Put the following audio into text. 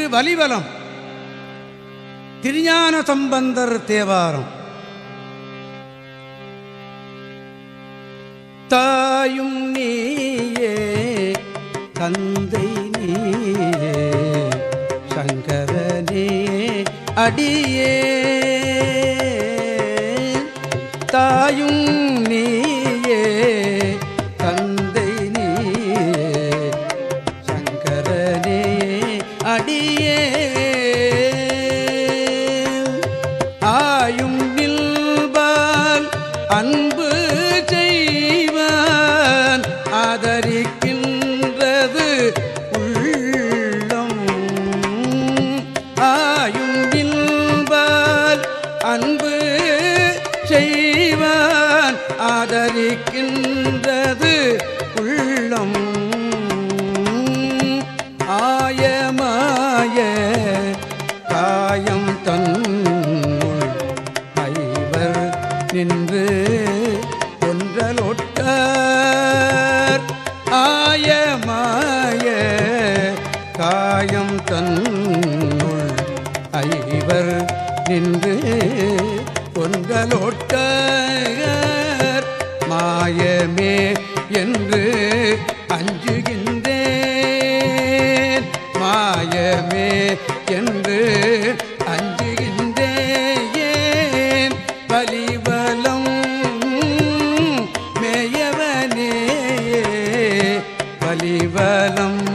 திரு வலிவலம். திருஞான சம்பந்தர் தேவாரம். தாயும் நீயே தந்தை நீயே சங்கரனே அடியே. தாயும் நீ அடியே. ஆயும் நில்பால் அன்பு செய்வான் ஆதரிக்கின்றது உள்ளம். ஆயும் நில்பால் அன்பு செய்வான் ஆதரிக்கின்றது நின்று ஒன்றலொட்டார் ஆயமாய காயம் தன்னுள் ஐவர் நின்று ஒன்றலொட்டார் மாயமே என்று அஞ்சுகின்றேன். மாயமே என்று அஞ்சு மேயவனே